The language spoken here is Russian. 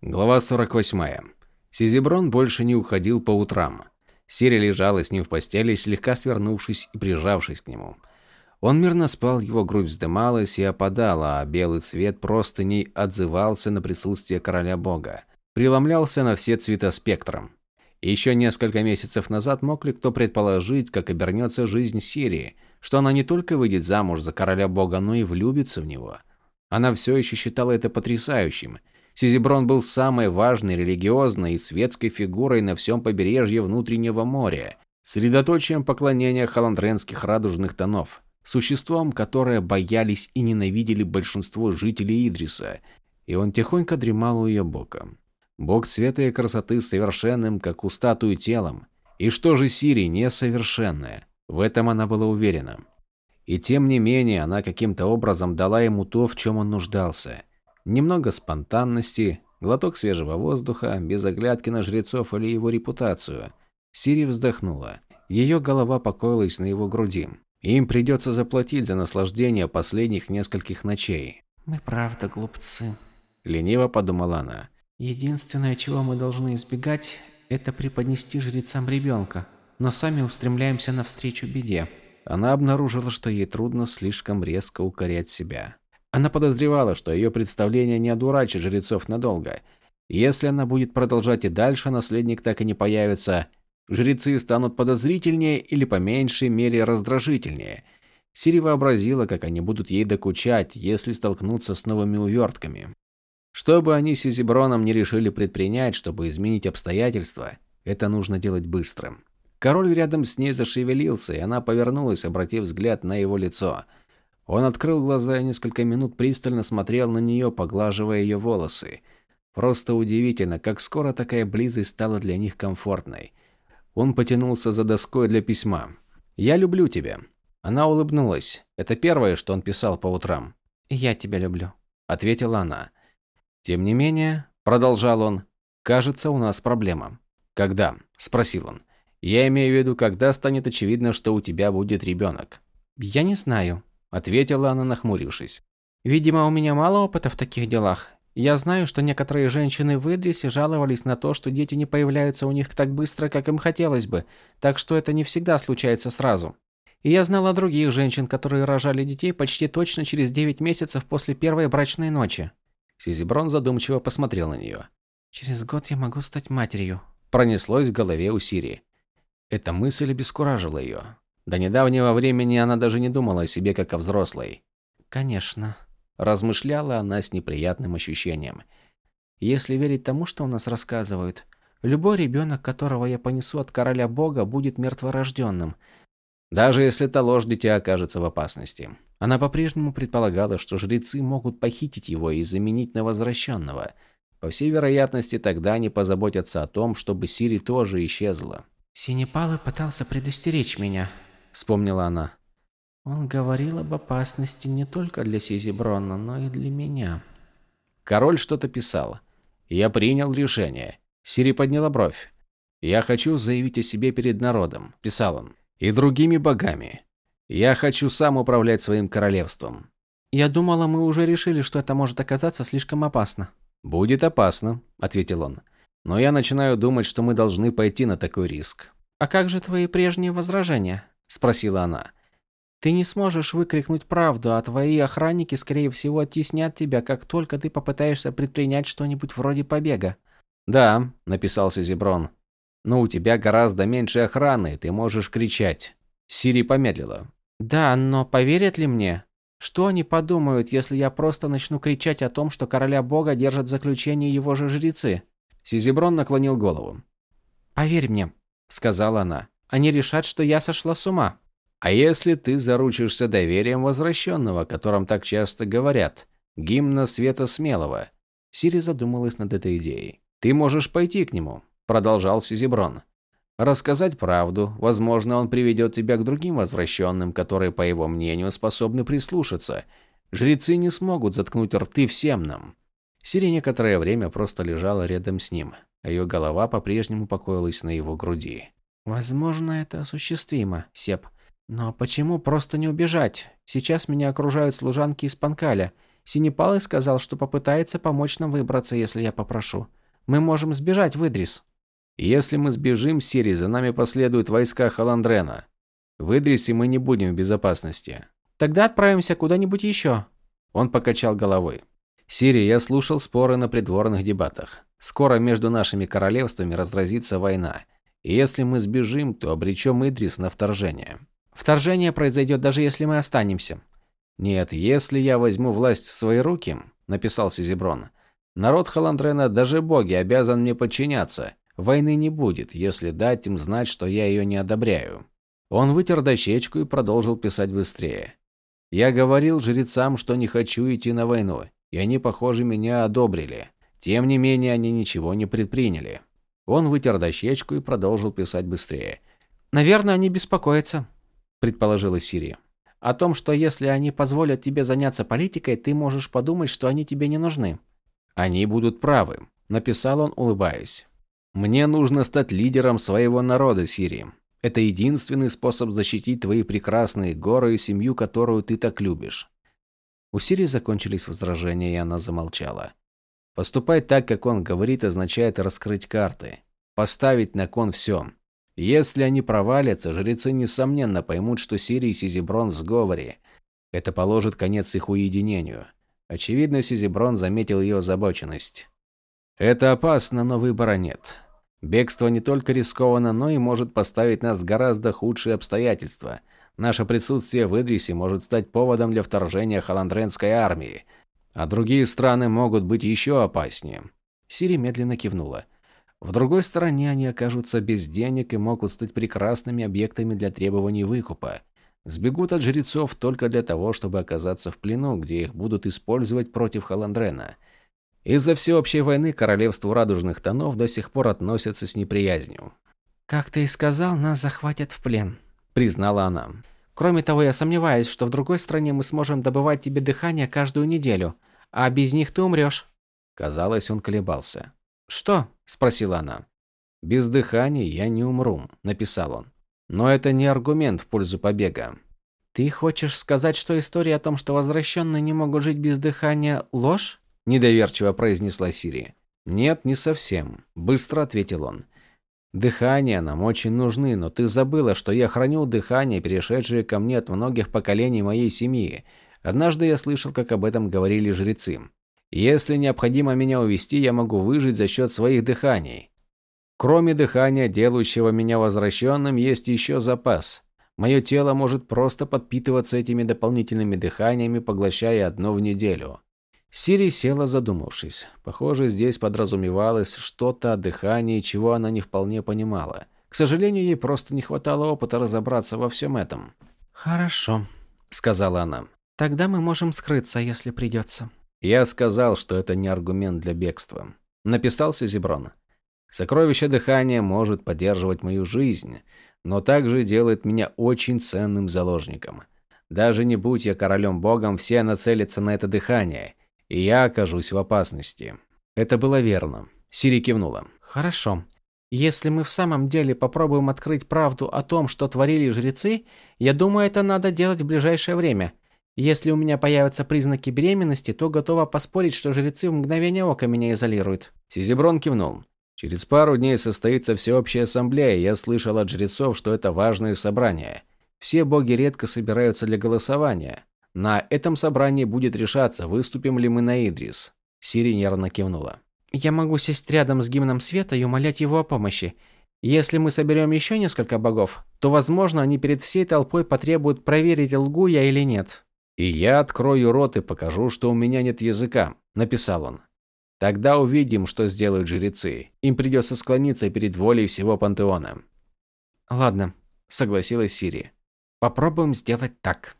Глава 48. Сизиброн больше не уходил по утрам. Сири лежала с ним в постели, слегка свернувшись и прижавшись к нему. Он мирно спал, его грудь вздымалась и опадала, а белый цвет простыней отзывался на присутствие короля бога. Преломлялся на все цвета спектром. Еще несколько месяцев назад мог ли кто предположить, как обернется жизнь Сирии, что она не только выйдет замуж за короля бога, но и влюбится в него. Она все еще считала это потрясающим. Сизиброн был самой важной религиозной и светской фигурой на всем побережье внутреннего моря, средоточием поклонения халандренских радужных тонов, существом, которое боялись и ненавидели большинство жителей Идриса, и он тихонько дремал у ее бока. Бог цвета и красоты совершенным, как у статуи телом. И что же Сири несовершенная? В этом она была уверена. И тем не менее, она каким-то образом дала ему то, в чем он нуждался. Немного спонтанности, глоток свежего воздуха, без оглядки на жрецов или его репутацию. Сири вздохнула. Ее голова покоилась на его груди. Им придется заплатить за наслаждение последних нескольких ночей. «Мы правда глупцы», – лениво подумала она. Единственное, чего мы должны избегать, это преподнести жрецам ребенка, но сами устремляемся навстречу беде. Она обнаружила, что ей трудно слишком резко укорять себя. Она подозревала, что ее представление не одурачит жрецов надолго. Если она будет продолжать и дальше, наследник так и не появится. Жрецы станут подозрительнее или по меньшей мере раздражительнее. Сири вообразила, как они будут ей докучать, если столкнутся с новыми увертками. Что бы они с Изиброном не решили предпринять, чтобы изменить обстоятельства, это нужно делать быстро. Король рядом с ней зашевелился, и она повернулась, обратив взгляд на его лицо. Он открыл глаза и несколько минут пристально смотрел на нее, поглаживая ее волосы. Просто удивительно, как скоро такая близость стала для них комфортной. Он потянулся за доской для письма. «Я люблю тебя». Она улыбнулась. Это первое, что он писал по утрам. «Я тебя люблю», – ответила она. Тем не менее, продолжал он, кажется, у нас проблема. Когда? спросил он. Я имею в виду, когда станет очевидно, что у тебя будет ребенок. Я не знаю, ответила она, нахмурившись. Видимо, у меня мало опыта в таких делах. Я знаю, что некоторые женщины в Идрисе жаловались на то, что дети не появляются у них так быстро, как им хотелось бы, так что это не всегда случается сразу. И я знала других женщин, которые рожали детей почти точно через 9 месяцев после первой брачной ночи. Сизиброн задумчиво посмотрел на нее. «Через год я могу стать матерью», – пронеслось в голове у Сири. Эта мысль обескуражила ее. До недавнего времени она даже не думала о себе как о взрослой. «Конечно», – размышляла она с неприятным ощущением. «Если верить тому, что у нас рассказывают, любой ребенок, которого я понесу от короля бога, будет мертворожденным, даже если та ложь дитя окажется в опасности. Она по-прежнему предполагала, что жрецы могут похитить его и заменить на возвращенного. По всей вероятности, тогда они позаботятся о том, чтобы Сири тоже исчезла. «Синепалы пытался предостеречь меня», – вспомнила она. «Он говорил об опасности не только для Сизиброна, но и для меня». Король что-то писал. Я принял решение. Сири подняла бровь. «Я хочу заявить о себе перед народом», – писал он и другими богами. Я хочу сам управлять своим королевством. Я думала, мы уже решили, что это может оказаться слишком опасно. Будет опасно, ответил он. Но я начинаю думать, что мы должны пойти на такой риск. А как же твои прежние возражения? Спросила она. Ты не сможешь выкрикнуть правду, а твои охранники, скорее всего, оттеснят тебя, как только ты попытаешься предпринять что-нибудь вроде побега. Да, написался Зеброн. Но у тебя гораздо меньше охраны, ты можешь кричать. Сири помедлила. Да, но поверят ли мне? Что они подумают, если я просто начну кричать о том, что короля бога держат в заключении его же жрецы? Сизиброн наклонил голову. Поверь мне, сказала она. Они решат, что я сошла с ума. А если ты заручишься доверием возвращенного, о котором так часто говорят, гимна света смелого? Сири задумалась над этой идеей. Ты можешь пойти к нему, продолжал Сизиброн. Рассказать правду, возможно, он приведет тебя к другим возвращенным, которые, по его мнению, способны прислушаться. Жрецы не смогут заткнуть рты всем нам. Сири некоторое время просто лежала рядом с ним, а ее голова по-прежнему покоилась на его груди. «Возможно, это осуществимо, Сеп. Но почему просто не убежать? Сейчас меня окружают служанки из Панкаля, Синепалый сказал, что попытается помочь нам выбраться, если я попрошу. Мы можем сбежать в Идрис. Если мы сбежим, Сири, за нами последуют войска Халандрена. В Идрисе мы не будем в безопасности. Тогда отправимся куда-нибудь еще. Он покачал головой. Сири, я слушал споры на придворных дебатах. Скоро между нашими королевствами разразится война. И если мы сбежим, то обречем Идрис на вторжение. Вторжение произойдет даже если мы останемся. Нет, если я возьму власть в свои руки, написал Сизиброн. Народ Халандрена, даже боги, обязан мне подчиняться. Войны не будет, если дать им знать, что я ее не одобряю. Он вытер дощечку и продолжил писать быстрее. Я говорил жрецам, что не хочу идти на войну, и они, похоже, меня одобрили. Тем не менее, они ничего не предприняли. Он вытер дощечку и продолжил писать быстрее. «Наверное, они беспокоятся», – предположила Сирия. «О том, что если они позволят тебе заняться политикой, ты можешь подумать, что они тебе не нужны». «Они будут правы», – написал он, улыбаясь. «Мне нужно стать лидером своего народа, Сирии. Это единственный способ защитить твои прекрасные горы и семью, которую ты так любишь. У Сири закончились возражения, и она замолчала. Поступать так, как он говорит, означает раскрыть карты. Поставить на кон все. Если они провалятся, жрецы несомненно поймут, что Сири и Сизиброн в сговоре. Это положит конец их уединению. Очевидно, Сизиброн заметил ее озабоченность. «Это опасно, но выбора нет. Бегство не только рискованно, но и может поставить нас в гораздо худшие обстоятельства. Наше присутствие в Идрисе может стать поводом для вторжения халандренской армии, а другие страны могут быть еще опаснее. Сири медленно кивнула. В другой стороне они окажутся без денег и могут стать прекрасными объектами для требований выкупа. Сбегут от жрецов только для того, чтобы оказаться в плену, где их будут использовать против Халандрена – из-за всеобщей войны королевству радужных тонов до сих пор относятся с неприязнью. «Как ты и сказал, нас захватят в плен», – признала она. «Кроме того, я сомневаюсь, что в другой стране мы сможем добывать тебе дыхание каждую неделю, а без них ты умрешь». Казалось, он колебался. «Что?» – спросила она. «Без дыхания я не умру», – написал он. «Но это не аргумент в пользу побега». «Ты хочешь сказать, что история о том, что возвращенные не могут жить без дыхания – ложь?» недоверчиво произнесла Сири. Нет, не совсем, быстро ответил он. Дыхания нам очень нужны, но ты забыла, что я храню дыхание, перешедшее ко мне от многих поколений моей семьи. Однажды я слышал, как об этом говорили жрецы. Если необходимо меня увести, я могу выжить за счет своих дыханий. Кроме дыхания, делающего меня возвращенным, есть еще запас. Мое тело может просто подпитываться этими дополнительными дыханиями, поглощая одно в неделю. Сири села, задумавшись. Похоже, здесь подразумевалось что-то о дыхании, чего она не вполне понимала. К сожалению, ей просто не хватало опыта разобраться во всем этом. «Хорошо», – сказала она. «Тогда мы можем скрыться, если придется». Я сказал, что это не аргумент для бегства. Написался Зеброн. Сокровище дыхания может поддерживать мою жизнь, но также делает меня очень ценным заложником. Даже не будь я королем-богом, все нацелятся на это дыхание – и я окажусь в опасности. Это было верно. Сири кивнула. Хорошо. Если мы в самом деле попробуем открыть правду о том, что творили жрецы, я думаю, это надо делать в ближайшее время. Если у меня появятся признаки беременности, то готова поспорить, что жрецы в мгновение ока меня изолируют. Сизиброн кивнул. Через пару дней состоится всеобщая ассамблея, я слышал от жрецов, что это важное собрание. Все боги редко собираются для голосования. На этом собрании будет решаться, выступим ли мы на Идрис. Сири нервно кивнула. Я могу сесть рядом с гимном света и умолять его о помощи. Если мы соберем еще несколько богов, то, возможно, они перед всей толпой потребуют проверить, лгу я или нет. И я открою рот и покажу, что у меня нет языка, написал он. Тогда увидим, что сделают жрецы. Им придется склониться перед волей всего пантеона. Ладно, согласилась Сири. Попробуем сделать так.